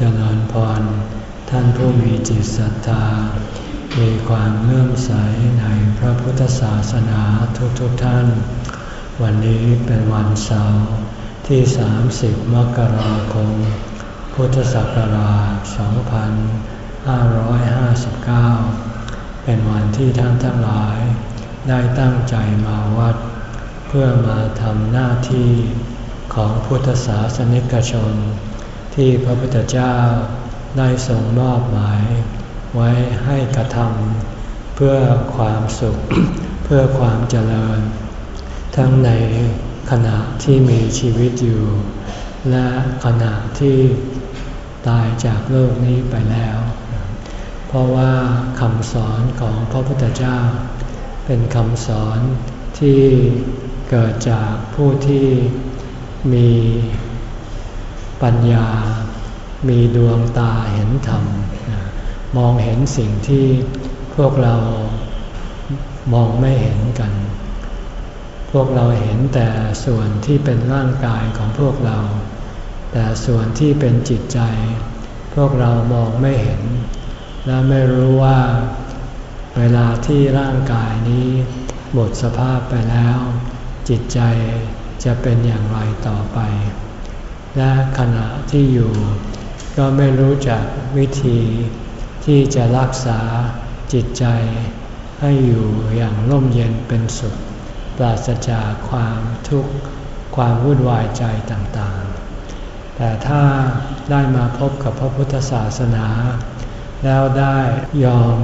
เจริญพร ท่านผู้มีจิตศรัทธา มีความเลื่อมใสในพระพุทธศาสนาทุกๆทท่าน วันนี้เป็นวันเสาร์ที่ 30 มกราคม พุทธศักราช 2559 เป็นวันที่ท่านทั้งหลาย ได้ตั้งใจมาวัด เพื่อมาทำหน้าที่ของพุทธศาสนิกชน ที่พระพุทธเจ้าได้ทรงมอบหมายไว้ให้กระทำเพื่อความสุข เพื่อความเจริญ ทั้งในขณะที่มีชีวิตอยู่ และขณะที่ตายจากโลกนี้ไปแล้ว เพราะว่าคำสอนของพระพุทธเจ้า เป็นคำสอนที่เกิดจากผู้ที่มี ปัญญามีดวงตาเห็นธรรม มองเห็นสิ่งที่พวกเรามองไม่เห็นกัน พวกเราเห็นแต่ส่วนที่เป็นร่างกายของพวกเรา แต่ส่วนที่เป็นจิตใจ พวกเรามองไม่เห็น และไม่รู้ว่าเวลาที่ร่างกายนี้หมดสภาพไปแล้ว จิตใจจะเป็นอย่างไรต่อไป และขณะที่อยู่ ก็ไม่รู้จักวิธีที่จะรักษาจิตใจ ให้อยู่อย่างร่มเย็นเป็นสุข ปราศจากความทุกข์ความวุ่นวายใจต่างๆ แต่ถ้าได้มาพบกับพระพุทธศาสนา แล้วได้ยอม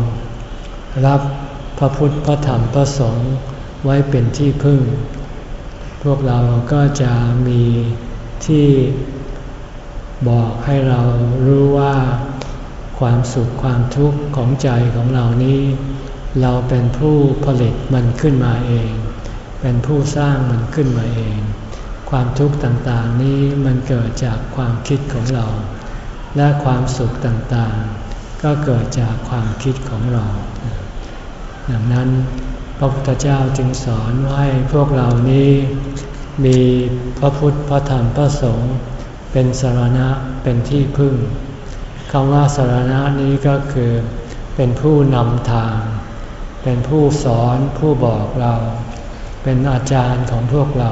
รับพระพุทธพระธรรมพระสงฆ์ไว้เป็นที่พึ่ง พวกเราก็จะมี ที่บอกให้เรารู้ว่าความสุขความทุกข์ของใจของเรานี้ เราเป็นผู้ผลิตมันขึ้นมาเอง เป็นผู้สร้างมันขึ้นมาเอง ความทุกข์ต่างๆนี้มันเกิดจากความคิดของเรา และความสุขต่างๆ ก็เกิดจากความคิดของเรา ดังนั้นพระพุทธเจ้าจึงสอนให้พวกเรานี้ มีพระพุทธพระธรรมพระสงฆ์เป็นสารณะเป็นที่พึ่งคำว่าสารณะนี้ก็คือเป็นผู้นำทาง เป็นผู้สอนผู้บอกเรา เป็นอาจารย์ของพวกเรา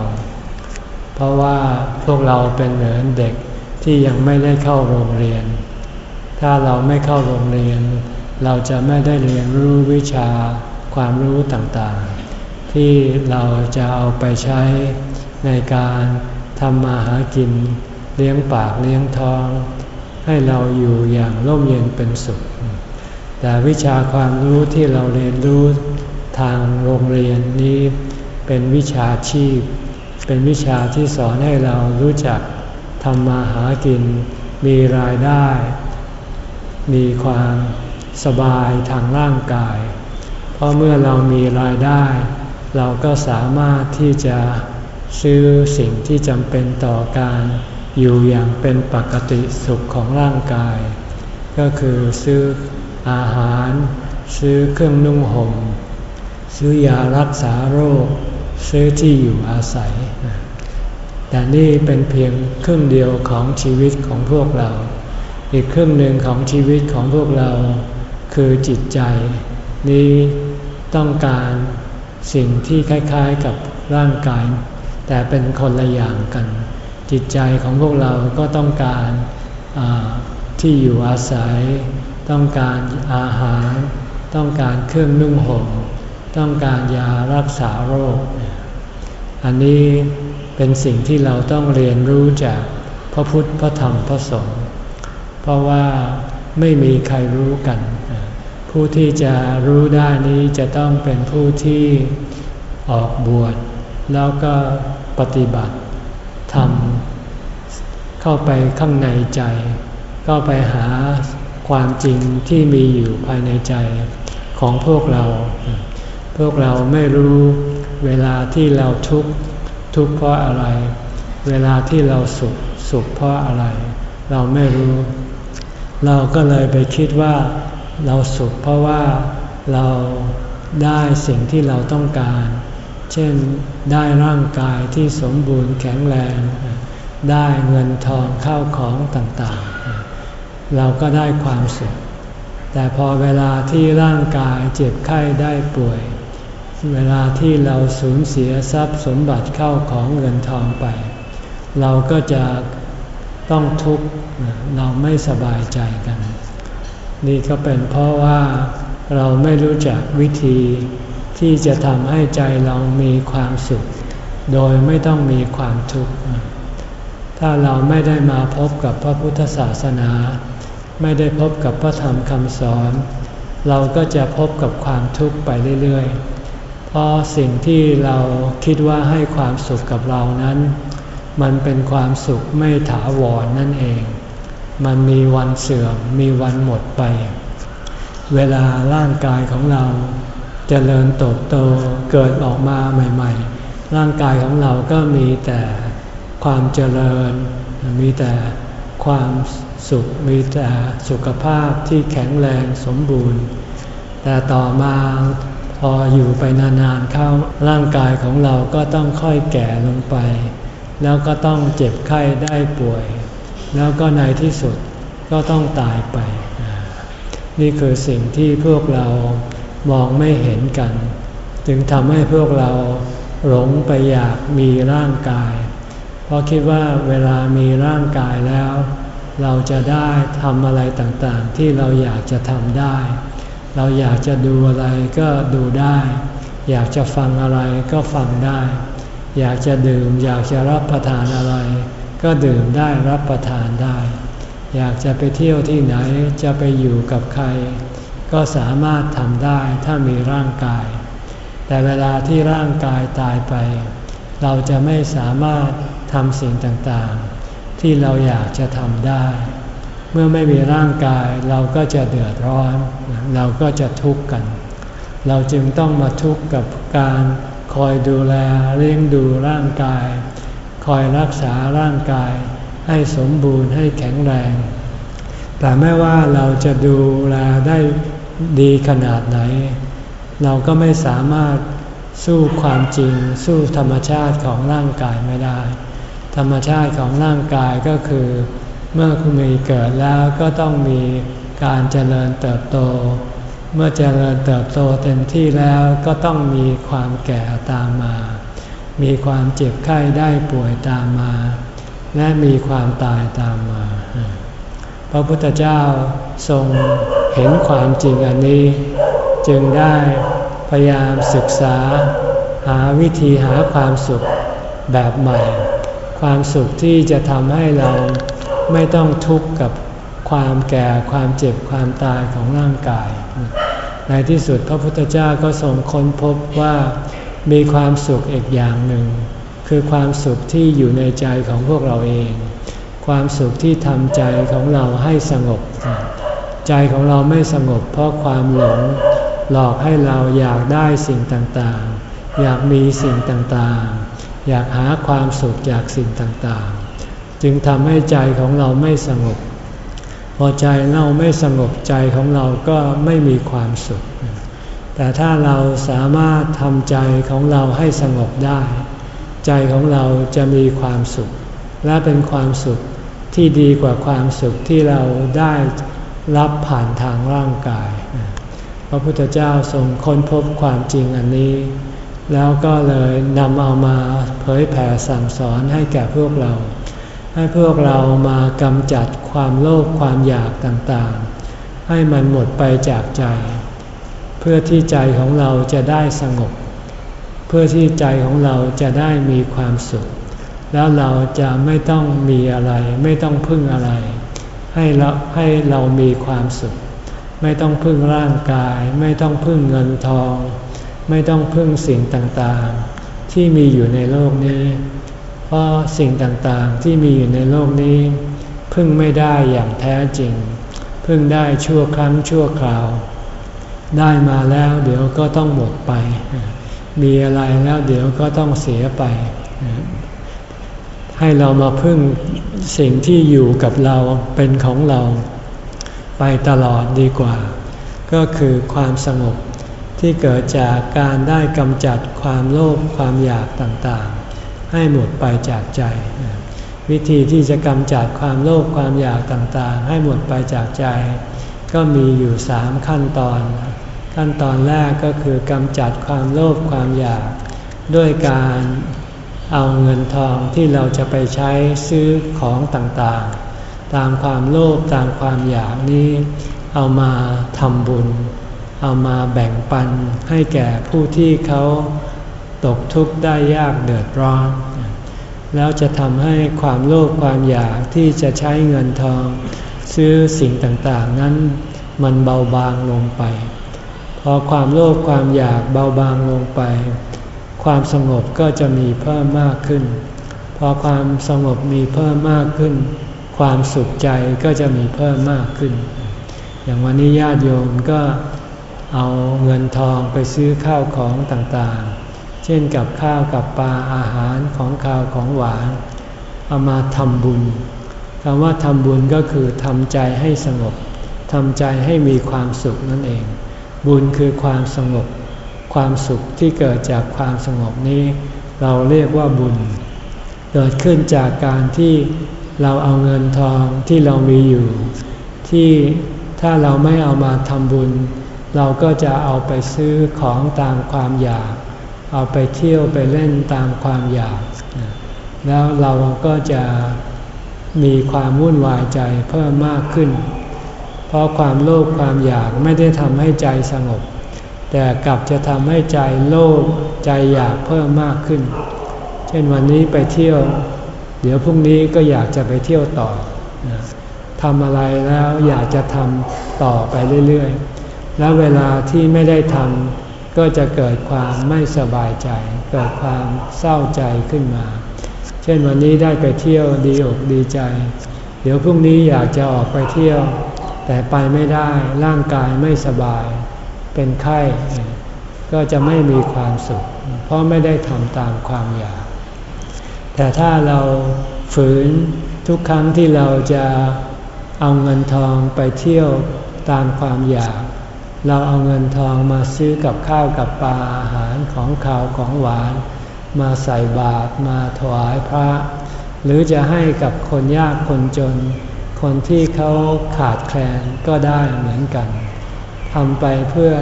เพราะว่าพวกเราเป็นเหมือนเด็กที่ยังไม่ได้เข้าโรงเรียน ถ้าเราไม่เข้าโรงเรียน เราจะไม่ได้เรียนรู้วิชาความรู้ต่างๆ ที่เราจะเอาไปใช้ ในการทำมาหากินเลี้ยงปากเลี้ยงท้อง ให้เราอยู่อย่างร่มเย็นเป็นสุข แต่วิชาความรู้ที่เราเรียนรู้ทางโรงเรียนนี้เป็นวิชาชีพ เป็นวิชาที่สอนให้เรารู้จักทำมาหากิน มีรายได้ มีความสบายทางร่างกาย เพราะเมื่อเรามีรายได้ เราก็สามารถที่จะ ซื้อสิ่งที่จำเป็นต่อการอยู่อย่างเป็นปกติสุขของร่างกาย ก็คือซื้ออาหาร ซื้อเครื่องนุ่งหม่มซื้อยารักษาโรค ซื้อที่อยู่อาศัย แต่นี่เป็นเพียงครึ่งเดียวของชีวิตของพวกเรา อีกครึ่งหนึ่งของชีวิตของพวกเราคือจิตใจ นี้ต้องการสิ่งที่คล้ายๆกับร่างกาย แต่เป็นคนละอย่างกัน จิตใจของพวกเราก็ต้องการที่อยู่อาศัย ต้องการอาหาร ต้องการเครื่องนุ่งห่ม ต้องการยารักษาโรค อันนี้เป็นสิ่งที่เราต้องเรียนรู้จากพระพุทธพระธรรมพระสงฆ์เพราะว่าไม่มีใครรู้กัน ผู้ที่จะรู้ได้นี้จะต้องเป็นผู้ที่ออกบวช แล้วก็ ปฏิบัติทำเข้าไปข้างในใจ ก็ไปหาความจริงที่มีอยู่ภายในใจของพวกเรา พวกเราไม่รู้เวลาที่เราทุกข์ทุกข์เพราะอะไร เวลาที่เราสุขสุขเพราะอะไร เราไม่รู้ เราก็เลยไปคิดว่าเราสุขเพราะว่าเราได้สิ่งที่เราต้องการ เช่นได้ร่างกายที่สมบูรณ์แข็งแรง ได้เงินทองเข้าของต่างๆ เราก็ได้ความสุข แต่พอเวลาที่ร่างกายเจ็บไข้ได้ป่วย เวลาที่เราสูญเสียทรัพย์สมบัติเข้าของเงินทองไป เราก็จะต้องทุกข์เราไม่สบายใจกัน นี่ก็เป็นเพราะว่าเราไม่รู้จักวิธี ที่จะทำให้ใจเรามีความสุข โดยไม่ต้องมีความทุกข์ ถ้าเราไม่ได้มาพบกับพระพุทธศาสนา ไม่ได้พบกับพระธรรมคำสอน เราก็จะพบกับความทุกข์ไปเรื่อยๆ เพราะสิ่งที่เราคิดว่าให้ความสุขกับเรานั้น มันเป็นความสุขไม่ถาวรนนั่นเอง มันมีวันเสื่อม มีวันหมดไป เวลาร่างกายของเรา เจริญโตโตเกิดออกมาใหม่ ๆ ร่างกายของเราก็มีแต่ความเจริญ มีแต่ความสุข มีแต่สุขภาพที่แข็งแรงสมบูรณ์ แต่ต่อมาพออยู่ไปนานๆเข้าร่างกายของเราก็ต้องค่อยแก่ลงไป แล้วก็ต้องเจ็บไข้ได้ป่วย แล้วก็ในที่สุดก็ต้องตายไป นี่คือสิ่งที่พวกเรา มองไม่เห็นกัน จึงทำให้พวกเราหลงไปอยากมีร่างกาย เพราะคิดว่าเวลามีร่างกายแล้ว เราจะได้ทำอะไรต่างๆ ที่เราอยากจะทำได้ เราอยากจะดูอะไรก็ดูได้ อยากจะฟังอะไรก็ฟังได้ อยากจะดื่มอยากจะรับประทานอะไร ก็ดื่มได้รับประทานได้ อยากจะไปเที่ยวที่ไหนจะไปอยู่กับใคร ก็สามารถทำได้ถ้ามีร่างกาย แต่เวลาที่ร่างกายตายไป เราจะไม่สามารถทำสิ่งต่างๆ ที่เราอยากจะทำได้ เมื่อไม่มีร่างกายเราก็จะเดือดร้อน เราก็จะทุกข์กัน เราจึงต้องมาทุกข์กับการคอยดูแลเลี้ยงดูร่างกาย คอยรักษาร่างกาย ให้สมบูรณ์ให้แข็งแรง แต่ไม่ว่าเราจะดูแลได้ ดีขนาดไหน เราก็ไม่สามารถสู้ความจริง สู้ธรรมชาติของร่างกายไม่ได้ ธรรมชาติของร่างกายก็คือ เมื่อคุณมีเกิดแล้วก็ต้องมีการเจริญเติบโต เมื่อเจริญเติบโตเต็มที่แล้วก็ต้องมีความแก่ตามมา มีความเจ็บไข้ได้ป่วยตามมา และมีความตายตามมา พระพุทธเจ้าทรงเห็นความจริงอันนี้ จึงได้พยายามศึกษาหาวิธีหาความสุขแบบใหม่ ความสุขที่จะทำให้เราไม่ต้องทุกข์กับความแก่ความเจ็บความตายของร่างกาย ในที่สุดพระพุทธเจ้าก็ทรงค้นพบว่ามีความสุขอีกอย่างหนึ่ง คือความสุขที่อยู่ในใจของพวกเราเอง ความสุขที่ทำใจของเราให้สงบ ใจของเราไม่สงบเพราะความหลง หลอกให้เราอยากได้สิ่งต่างๆ อยากมีสิ่งต่างๆ อยากหาความสุขจากสิ่งต่างๆ จึงทำให้ใจของเราไม่สงบ พอใจเราไม่สงบใจของเราก็ไม่มีความสุข แต่ถ้าเราสามารถทำใจของเราให้สงบได้ ใจของเราจะมีความสุขและเป็นความสุข ที่ดีกว่าความสุขที่เราได้รับผ่านทางร่างกาย พระพุทธเจ้าทรงค้นพบความจริงอันนี้ แล้วก็เลยนำเอามาเผยแผ่สั่งสอนให้แก่พวกเรา ให้พวกเรามากำจัดความโลภความอยากต่างๆ ให้มันหมดไปจากใจ เพื่อที่ใจของเราจะได้สงบ เพื่อที่ใจของเราจะได้มีความสุข แล้วเราจะไม่ต้องมีอะไร ไม่ต้องพึ่งอะไร ให้เราให้เรามีความสุข ไม่ต้องพึ่งร่างกาย ไม่ต้องพึ่งเงินทอง ไม่ต้องพึ่งสิ่งต่างๆ ที่มีอยู่ในโลกนี้ เพราะสิ่งต่างๆที่มีอยู่ในโลกนี้ พึ่งไม่ได้อย่างแท้จริง พึ่งได้ชั่วครั้งชั่วคราว ได้มาแล้วเดี๋ยวก็ต้องหมดไป มีอะไรแล้วเดี๋ยวก็ต้องเสียไป ให้เรามาพึ่งสิ่งที่อยู่กับเราเป็นของเราไปตลอดดีกว่า ก็คือความสงบที่เกิดจากการได้กำจัดความโลภความอยากต่างๆ ให้หมดไปจากใจ วิธีที่จะกำจัดความโลภความอยากต่างๆ ให้หมดไปจากใจ ก็มีอยู่สามขั้นตอน ขั้นตอนแรกก็คือกำจัดความโลภความอยาก ด้วยการ เอาเงินทองที่เราจะไปใช้ซื้อของต่างๆ ตามความโลภตามความอยากนี้ เอามาทำบุญ เอามาแบ่งปันให้แก่ผู้ที่เขาตกทุกข์ได้ยากเดือดร้อน แล้วจะทำให้ความโลภความอยากที่จะใช้เงินทอง ซื้อสิ่งต่างๆนั้นมันเบาบางลงไป พอความโลภความอยากเบาบางลงไป ความสงบก็จะมีเพิ่มมากขึ้น พอความสงบมีเพิ่มมากขึ้น ความสุขใจก็จะมีเพิ่มมากขึ้น อย่างวันนี้ญาติโยมก็เอาเงินทองไปซื้อข้าวของต่างๆ เช่นกับข้าวกับปลาอาหารของข้าวของหวาน เอามาทำบุญคำว่าทำบุญก็คือทำใจให้สงบทำใจให้มีความสุขนั่นเอง บุญคือความสงบ ความสุขที่เกิดจากความสงบนี้ เราเรียกว่าบุญ เกิดขึ้นจากการที่เราเอาเงินทองที่เรามีอยู่ ที่ถ้าเราไม่เอามาทำบุญ เราก็จะเอาไปซื้อของตามความอยาก เอาไปเที่ยวไปเล่นตามความอยาก แล้วเราก็จะมีความวุ่นวายใจเพิ่มมากขึ้น เพราะความโลภความอยากไม่ได้ทำให้ใจสงบ แต่กลับจะทำให้ใจโลภใจอยากเพิ่มมากขึ้น เช่นวันนี้ไปเที่ยว เดี๋ยวพรุ่งนี้ก็อยากจะไปเที่ยวต่อทำอะไรแล้วอยากจะทำต่อไปเรื่อยๆ แล้วเวลาที่ไม่ได้ทำก็จะเกิดความไม่สบายใจ เกิดความเศร้าใจขึ้นมา เช่นวันนี้ได้ไปเที่ยวดีอกดีใจ เดี๋ยวพรุ่งนี้อยากจะออกไปเที่ยว แต่ไปไม่ได้ร่างกายไม่สบาย เป็นไข้ก็จะไม่มีความสุข เพราะไม่ได้ทำตามความอยาก แต่ถ้าเราฝืนทุกครั้งที่เราจะเอาเงินทองไปเที่ยวตามความอยาก เราเอาเงินทองมาซื้อกับข้าวกับปลาอาหารของข้าวของหวาน มาใส่บาตรมาถวายพระ หรือจะให้กับคนยากคนจน คนที่เขาขาดแคลนก็ได้เหมือนกัน ทำไปเพื่อ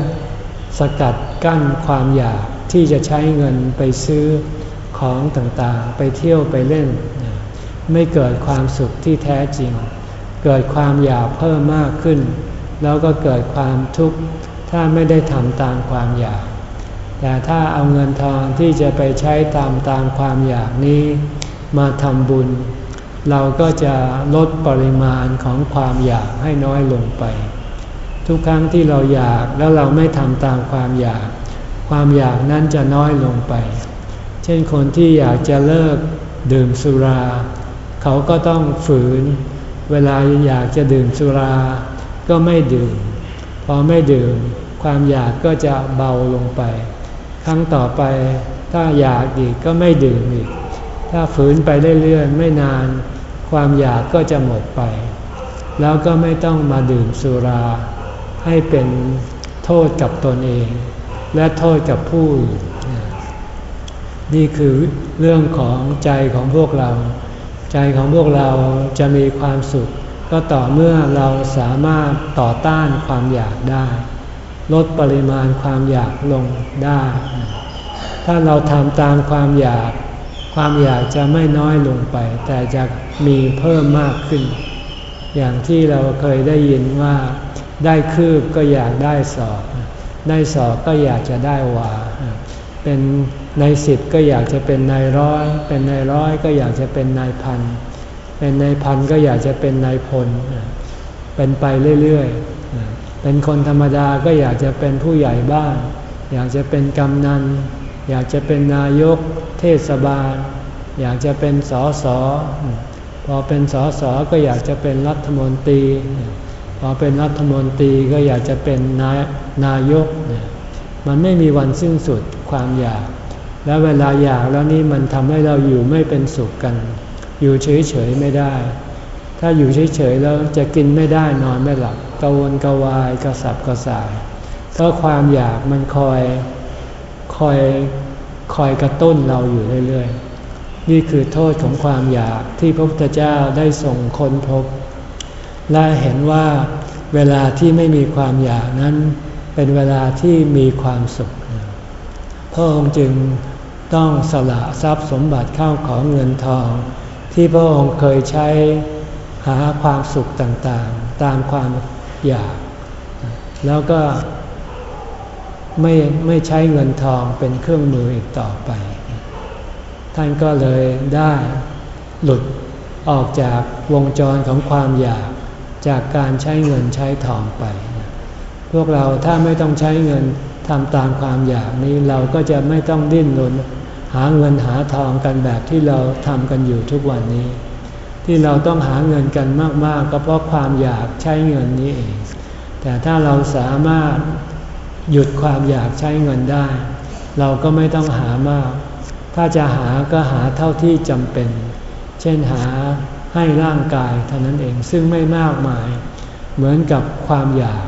สกัดกั้นความอยากที่จะใช้เงินไปซื้อของต่างๆ ไปเที่ยวไปเล่น ไม่เกิดความสุขที่แท้จริง เกิดความอยากเพิ่มมากขึ้น แล้วก็เกิดความทุกข์ถ้าไม่ได้ทำตามความอยาก แต่ถ้าเอาเงินทองที่จะไปใช้ตามตามความอยากนี้ มาทำบุญ เราก็จะลดปริมาณของความอยากให้น้อยลงไป ทุกครั้งที่เราอยากแล้วเราไม่ทำตามความอยาก ความอยากนั้นจะน้อยลงไป เช่นคนที่อยากจะเลิกดื่มสุรา เขาก็ต้องฝืน เวลาอยากจะดื่มสุรา ก็ไม่ดื่ม พอไม่ดื่ม ความอยากก็จะเบาลงไป ครั้งต่อไปถ้าอยากอีกก็ไม่ดื่มอีก ถ้าฝืนไปเรื่อยๆไม่นาน ความอยากก็จะหมดไป แล้วก็ไม่ต้องมาดื่มสุรา ให้เป็นโทษกับตนเอง และโทษกับผู้นี่คือเรื่องของใจของพวกเรา ใจของพวกเราจะมีความสุข ก็ต่อเมื่อเราสามารถต่อต้านความอยากได้ ลดปริมาณความอยากลงได้ ถ้าเราทำตามความอยาก ความอยากจะไม่น้อยลงไป แต่จะมีเพิ่มมากขึ้น อย่างที่เราเคยได้ยินว่า ได้คืบก็อยากได้สอบได้สอบก็อยากจะได้วา เป็นในสิบก็อยากจะเป็นนายร้อย เป็นนายร้อยก็อยากจะเป็นนายพัน เป็นนายพันก็อยากจะเป็นนายพล เป็นไปเรื่อยๆ เป็นคนธรรมดาก็อยากจะเป็นผู้ใหญ่บ้าน อยากจะเป็นกำนัน อยากจะเป็นนายกเทศบาล อยากจะเป็นสอสอพอเป็นสอสอก็อยากจะเป็นรัฐมนตรี พอเป็นรัฐมนตรีก็อยากจะเป็นนายนายก มันไม่มีวันสิ้นสุดความอยาก แล้วเวลาอยากแล้วนี่มันทำให้เราอยู่ไม่เป็นสุขกัน อยู่เฉยๆไม่ได้ ถ้าอยู่เฉยๆแล้วจะกินไม่ได้นอนไม่หลับกรวนกรวายกระสับกระส่ายเพราะความอยากมันคอยคอยคอยกระตุ้นเราอยู่เรื่อยๆ นี่คือโทษของความอยากที่พระพุทธเจ้าได้ส่งคนพบ และเห็นว่าเวลาที่ไม่มีความอยากนั้น เป็นเวลาที่มีความสุข พระองค์จึงต้องสละทรัพย์สมบัติเข้าของเงินทอง ที่พระองค์เคยใช้หาความสุขต่างๆ ตามความอยาก แล้วก็ไม่ไม่ใช้เงินทองเป็นเครื่องมืออีกต่อไป ท่านก็เลยได้หลุดออกจากวงจรของความอยาก จากการใช้เงินใช้ทองไป พวกเราถ้าไม่ต้องใช้เงินทำตามความอยากนี้เราก็จะไม่ต้องดิ้นรนหาเงินหาทองกันแบบที่เราทำกันอยู่ทุกวันนี้ ที่เราต้องหาเงินกันมากๆ ก็เพราะความอยากใช้เงินนี้เอง แต่ถ้าเราสามารถหยุดความอยากใช้เงินได้ เราก็ไม่ต้องหามาก ถ้าจะหาก็หาเท่าที่จำเป็น เช่นหา ให้ร่างกายเท่านั้นเองซึ่งไม่มากมาย เหมือนกับความอยาก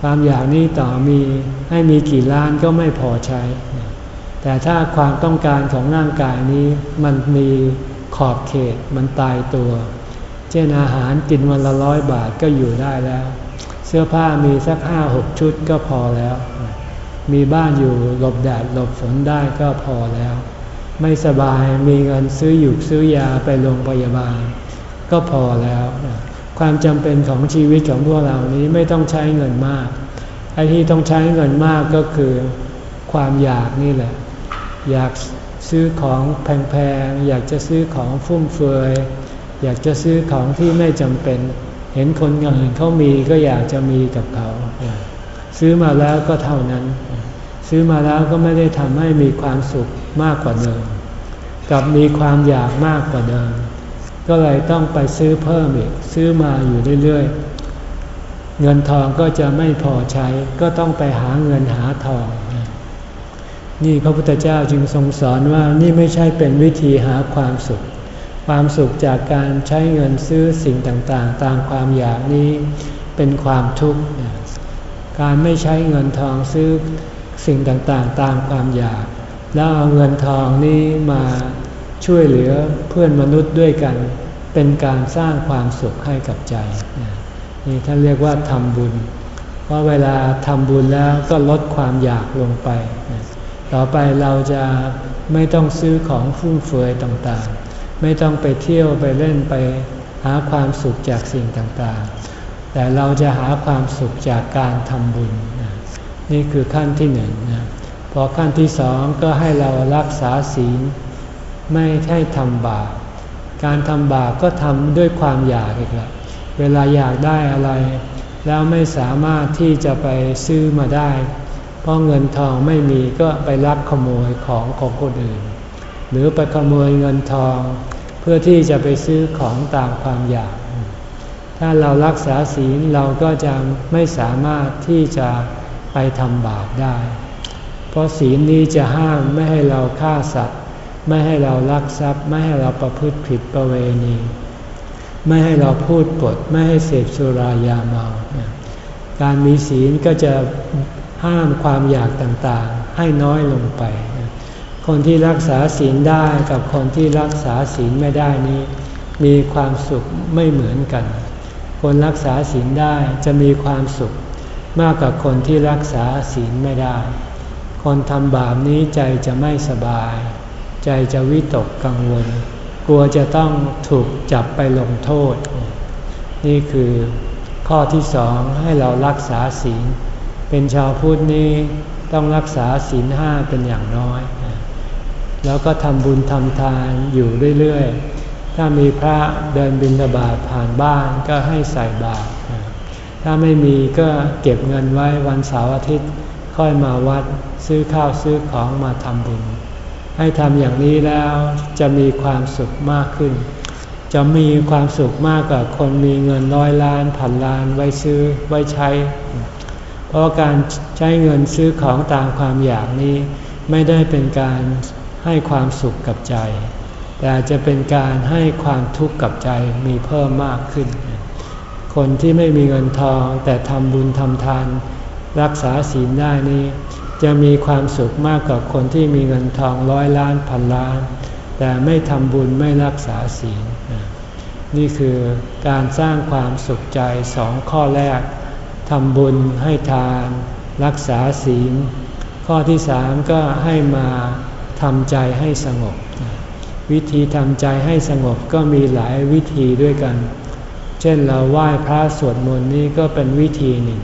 ความอยากนี้ต่อมีให้มีกี่ล้านก็ไม่พอใช้ แต่ถ้าความต้องการของร่างกายนี้มันมีขอบเขตมันตายตัว เช่นอาหารกินวันละร้อยบาทก็อยู่ได้แล้ว เสื้อผ้ามีสักห้าหกชุดก็พอแล้ว มีบ้านอยู่หลบแดดหลบฝนได้ก็พอแล้ว ไม่สบายมีเงินซื้ออยู่ซื้อยาไปโรงพยาบาล ก็พอแล้ว ความจำเป็นของชีวิตของพวกเรานี้ไม่ต้องใช้เงินมากไอ้ที่ต้องใช้เงินมากก็คือความอยากนี่แหละ อยากซื้อของแพงๆ อยากจะซื้อของฟุ่มเฟือย อยากจะซื้อของที่ไม่จำเป็น เห็นคนอื่นเขามีก็อยากจะมีกับเขา ซื้อมาแล้วก็เท่านั้น ซื้อมาแล้วก็ไม่ได้ทำให้มีความสุข มากกว่าเดิมกับมีความอยากมากกว่าเดิม ก็เลยต้องไปซื้อเพิ่มอีกซื้อมาอยู่เรื่อยๆ เงินทองก็จะไม่พอใช้ก็ต้องไปหาเงินหาทอง นี่พระพุทธเจ้าจึงทรงสอนว่านี่ไม่ใช่เป็นวิธีหาความสุข ความสุขจากการใช้เงินซื้อสิ่งต่างๆ ตามความอยากนี้เป็นความทุกข์ การไม่ใช้เงินทองซื้อสิ่งต่างๆ ตามความอยาก แล้วเอาเงินทองนี้มาช่วยเหลือเพื่อนมนุษย์ด้วยกัน เป็นการสร้างความสุขให้กับใจ นี่ท่านเรียกว่าทำบุญ เพราะเวลาทำบุญแล้วก็ลดความอยากลงไป ต่อไปเราจะไม่ต้องซื้อของฟุ่มเฟือยต่างๆ ไม่ต้องไปเที่ยวไปเล่นไปหาความสุขจากสิ่งต่างๆ แต่เราจะหาความสุขจากการทำบุญ นี่คือขั้นที่หนึ่งนะ พอขั้นที่สองก็ให้เรารักษาศีล ไม่ให้ทำบาปการทำบาปก็ทำด้วยความอยากอีกละเวลาอยากได้อะไร แล้วไม่สามารถที่จะไปซื้อมาได้ เพราะเงินทองไม่มีก็ไปลักขโมยของของคนอื่น หรือไปขโมยเงินทอง เพื่อที่จะไปซื้อของตามความอยาก ถ้าเรารักษาศีลเราก็จะไม่สามารถที่จะไปทำบาปได้ เพราะศีลนี้จะห้ามไม่ให้เราฆ่าสัตว์ ไม่ให้เราลักทรัพย์ ไม่ให้เราประพฤติผิดประเวณี ไม่ให้เราพูดปด ไม่ให้เสพสุรายาเมา การมีศีลก็จะห้ามความอยากต่างๆ ให้น้อยลงไป คนที่รักษาศีลได้กับคนที่รักษาศีลไม่ได้นี้ มีความสุขไม่เหมือนกัน คนรักษาศีลได้จะมีความสุขมากกว่าคนที่รักษาศีลไม่ได้ คนทำบาปนี้ใจจะไม่สบาย ใจจะวิตกกังวล กลัวจะต้องถูกจับไปลงโทษ นี่คือข้อที่สองให้เรารักษาศีล เป็นชาวพุทธนี้ต้องรักษาศีลห้าเป็นอย่างน้อย แล้วก็ทำบุญทำทานอยู่เรื่อยๆ ถ้ามีพระเดินบิณฑบาตผ่านบ้านก็ให้ใส่บาตรถ้าไม่มีก็เก็บเงินไว้วันเสาร์อาทิตย์ค่อยมาวัด ซื้อข้าวซื้อของมาทำบุญ ให้ทำอย่างนี้แล้วจะมีความสุขมากขึ้น จะมีความสุขมากกว่าคนมีเงินร้อยล้านพันล้านไว้ซื้อไว้ใช้ เพราะการใช้เงินซื้อของตามความอยากนี้ ไม่ได้เป็นการให้ความสุขกับใจ แต่จะเป็นการให้ความทุกข์กับใจมีเพิ่มมากขึ้น คนที่ไม่มีเงินทองแต่ทำบุญทำทานรักษาศีลได้นี้ จะมีความสุขมากกว่าคนที่มีเงินทองร้อยล้านพันล้าน แต่ไม่ทำบุญไม่รักษาศีลนี่คือการสร้างความสุขใจสองข้อแรกทำบุญให้ทาน รักษาศีล ข้อที่สามก็ให้มาทำใจให้สงบ วิธีทำใจให้สงบก็มีหลายวิธีด้วยกัน เช่นเราไหว้พระสวดมนต์นี่ก็เป็นวิธีหนึ่ง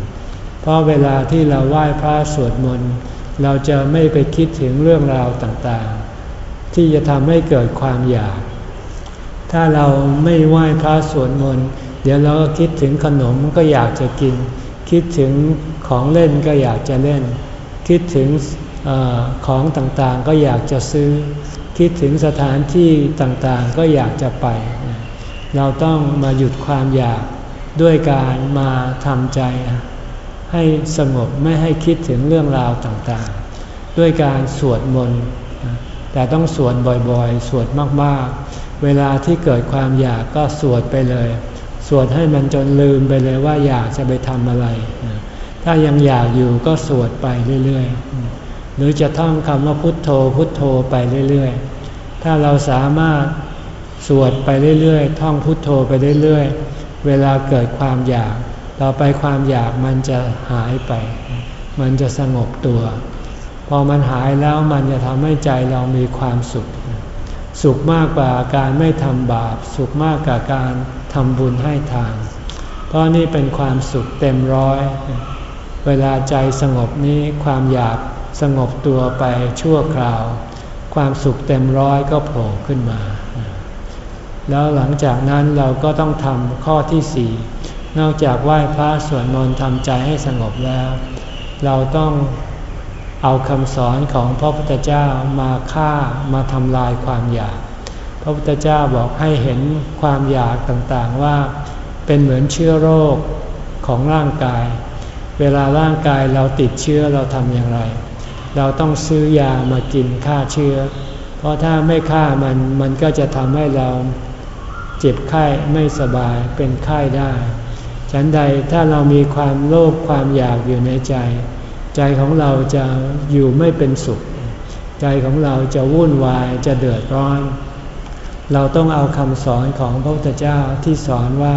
เพราะเวลาที่เราไหว้พระสวดมนต์ เราจะไม่ไปคิดถึงเรื่องราวต่างๆ ที่จะทำให้เกิดความอยาก ถ้าเราไม่ไหว้พระสวดมนต์เดี๋ยวเราก็คิดถึงขนมก็อยากจะกิน คิดถึงของเล่นก็อยากจะเล่น คิดถึงอของต่างๆก็อยากจะซื้อ คิดถึงสถานที่ต่างๆก็อยากจะไป เราต้องมาหยุดความอยากด้วยการมาทำใจ ให้สงบไม่ให้คิดถึงเรื่องราวต่างๆ ด้วยการสวดมนต์แต่ต้องสวดบ่อยๆ สวดมากๆ เวลาที่เกิดความอยากก็สวดไปเลย สวดให้มันจนลืมไปเลยว่าอยากจะไปทำอะไร ถ้ายังอยากอยู่ก็สวดไปเรื่อยๆ หรือจะท่องคำว่าพุทโธพุทโธไปเรื่อยๆ ถ้าเราสามารถสวดไปเรื่อยๆ ท่องพุทโธไปเรื่อยๆ เวลาเกิดความอยาก ต่อไปความอยากมันจะหายไป มันจะสงบตัว พอมันหายแล้วมันจะทำให้ใจเรามีความสุข สุขมากกว่าการไม่ทำบาป สุขมากกว่าการทำบุญให้ทาน เพราะนี่เป็นความสุขเต็มร้อย เวลาใจสงบนี้ความอยากสงบตัวไปชั่วคราว ความสุขเต็มร้อยก็โผล่ขึ้นมา แล้วหลังจากนั้นเราก็ต้องทำข้อที่สี่ นอกจากไหว้พระสวดมนต์ทำใจให้สงบแล้ว เราต้องเอาคำสอนของพระพุทธเจ้ามาฆ่ามาทำลายความอยาก พระพุทธเจ้าบอกให้เห็นความอยากต่างๆว่า เป็นเหมือนเชื้อโรคของร่างกาย เวลาร่างกายเราติดเชื้อเราทำอย่างไร เราต้องซื้อยามากินฆ่าเชื้อ เพราะถ้าไม่ฆ่ามันมันก็จะทำให้เราเจ็บไข้ไม่สบายเป็นไข้ได้ ฉันใดถ้าเรามีความโลภความอยากอยู่ในใจ ใจของเราจะอยู่ไม่เป็นสุข ใจของเราจะวุ่นวายจะเดือดร้อน เราต้องเอาคำสอนของพระพุทธเจ้าที่สอนว่า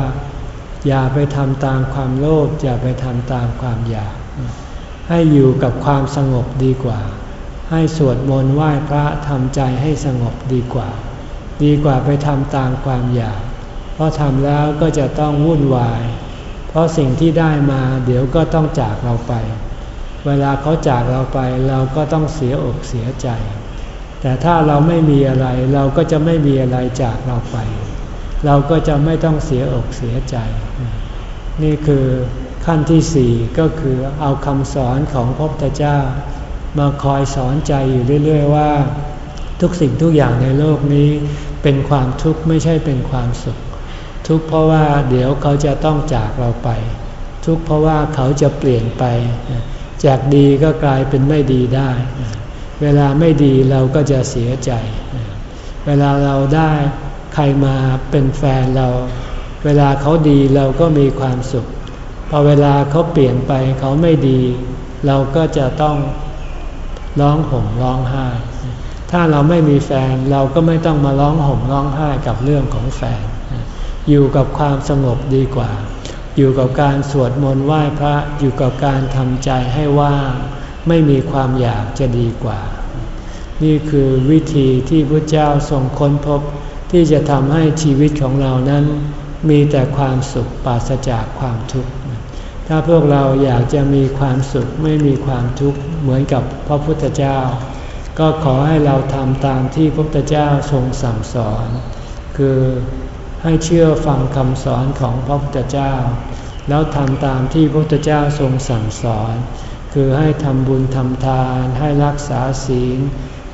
อย่าไปทำตามความโลภอย่าไปทำตามความอยาก ให้อยู่กับความสงบดีกว่า ให้สวดมนต์ไหว้พระทำใจให้สงบดีกว่า ดีกว่าไปทำตามความอยาก เพราะทำแล้วก็จะต้องวุ่นวาย เพราะสิ่งที่ได้มาเดี๋ยวก็ต้องจากเราไป เวลาเขาจากเราไปเราก็ต้องเสียอกเสียใจ แต่ถ้าเราไม่มีอะไรเราก็จะไม่มีอะไรจากเราไป เราก็จะไม่ต้องเสียอกเสียใจ นี่คือขั้นที่สี่ก็คือเอาคำสอนของพระพุทธเจ้า มาคอยสอนใจอยู่เรื่อย ๆ ว่า ทุกสิ่งทุกอย่างในโลกนี้เป็นความทุกข์ไม่ใช่เป็นความสุข ทุกข์เพราะว่าเดี๋ยวเขาจะต้องจากเราไป ทุกข์เพราะว่าเขาจะเปลี่ยนไป จากดีก็กลายเป็นไม่ดีได้ เวลาไม่ดีเราก็จะเสียใจ เวลาเราได้ใครมาเป็นแฟนเรา เวลาเขาดีเราก็มีความสุข พอเวลาเขาเปลี่ยนไปเขาไม่ดี เราก็จะต้องร้องห่มร้องไห้ ถ้าเราไม่มีแฟนเราก็ไม่ต้องมาร้องห่มร้องไห้กับเรื่องของแฟน อยู่กับความสงบดีกว่า อยู่กับการสวดมนต์ไหว้พระอยู่กับการทำใจให้ว่างไม่มีความอยากจะดีกว่า นี่คือวิธีที่พระเจ้าทรงค้นพบที่จะทำให้ชีวิตของเรานั้น มีแต่ความสุขปราศจากความทุกข์ถ้าพวกเราอยากจะมีความสุขไม่มีความทุกข์เหมือนกับพระพุทธเจ้า ก็ขอให้เราทำตามที่พระพุทธเจ้าทรงสั่งสอน คือ ให้เชื่อฟังคำสอนของพระพุทธเจ้า แล้วทำตามที่พระพุทธเจ้าทรงสั่งสอน คือให้ทำบุญทำทาน ให้รักษาศีล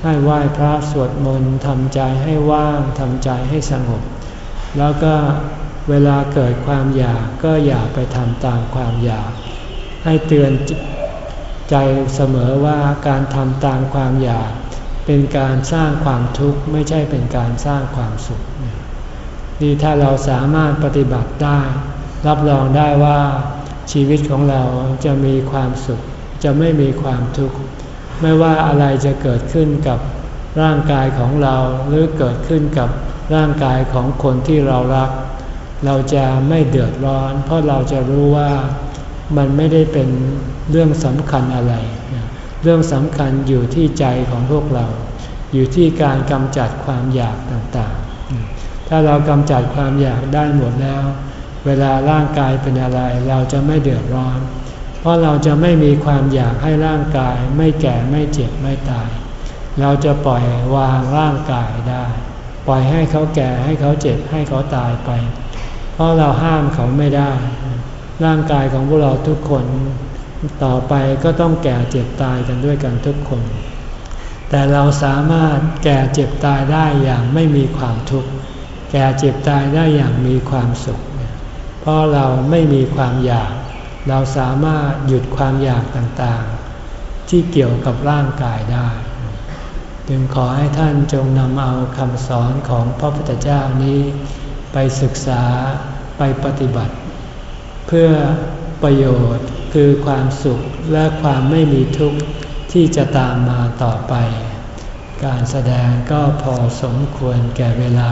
ให้ไหว้พระสวดมนต์ทำใจให้ว่างทำใจให้สงบ แล้วก็เวลาเกิดความอยากก็อย่าไปทำตามความอยาก ให้เตือนใจเสมอว่าการทำตามความอยาก เป็นการสร้างความทุกข์ไม่ใช่เป็นการสร้างความสุข นี่ถ้าเราสามารถปฏิบัติได้ รับรองได้ว่าชีวิตของเราจะมีความสุข จะไม่มีความทุกข์ไม่ว่าอะไรจะเกิดขึ้นกับร่างกายของเราหรือเกิดขึ้นกับร่างกายของคนที่เรารัก เราจะไม่เดือดร้อน เพราะเราจะรู้ว่ามันไม่ได้เป็นเรื่องสำคัญอะไร เรื่องสำคัญอยู่ที่ใจของพวกเรา อยู่ที่การกำจัดความอยากต่างๆ ถ้าเรากำจัดความอยากได้หมดแล้ว เวลาร่างกายเป็นอะไรเราจะไม่เดือดร้อน เพราะเราจะไม่มีความอยากให้ร่างกาย ไม่แก่ไม่เจ็บไม่ตาย เราจะปล่อยวางร่างกายได้ ปล่อยให้เขาแก่ให้เขาเจ็บให้เขาตายไป เพราะเราห้ามเขาไม่ได้ ร่างกายของพวกเราทุกคนต่อไปก็ต้องแก่เจ็บตายกันด้วยกันทุกคน แต่เราสามารถแก่เจ็บตายได้อย่างไม่มีความทุกข์ แก่เจ็บตายได้อย่างมีความสุข เพราะเราไม่มีความอยาก เราสามารถหยุดความอยากต่างๆ ที่เกี่ยวกับร่างกายได้ จึงขอให้ท่านจงนำเอาคำสอนของพระพุทธเจ้านี้ ไปศึกษาไปปฏิบัติ เพื่อประโยชน์คือความสุขและความไม่มีทุกข์ที่จะตามมาต่อไป การแสดงก็พอสมควรแก่เวลา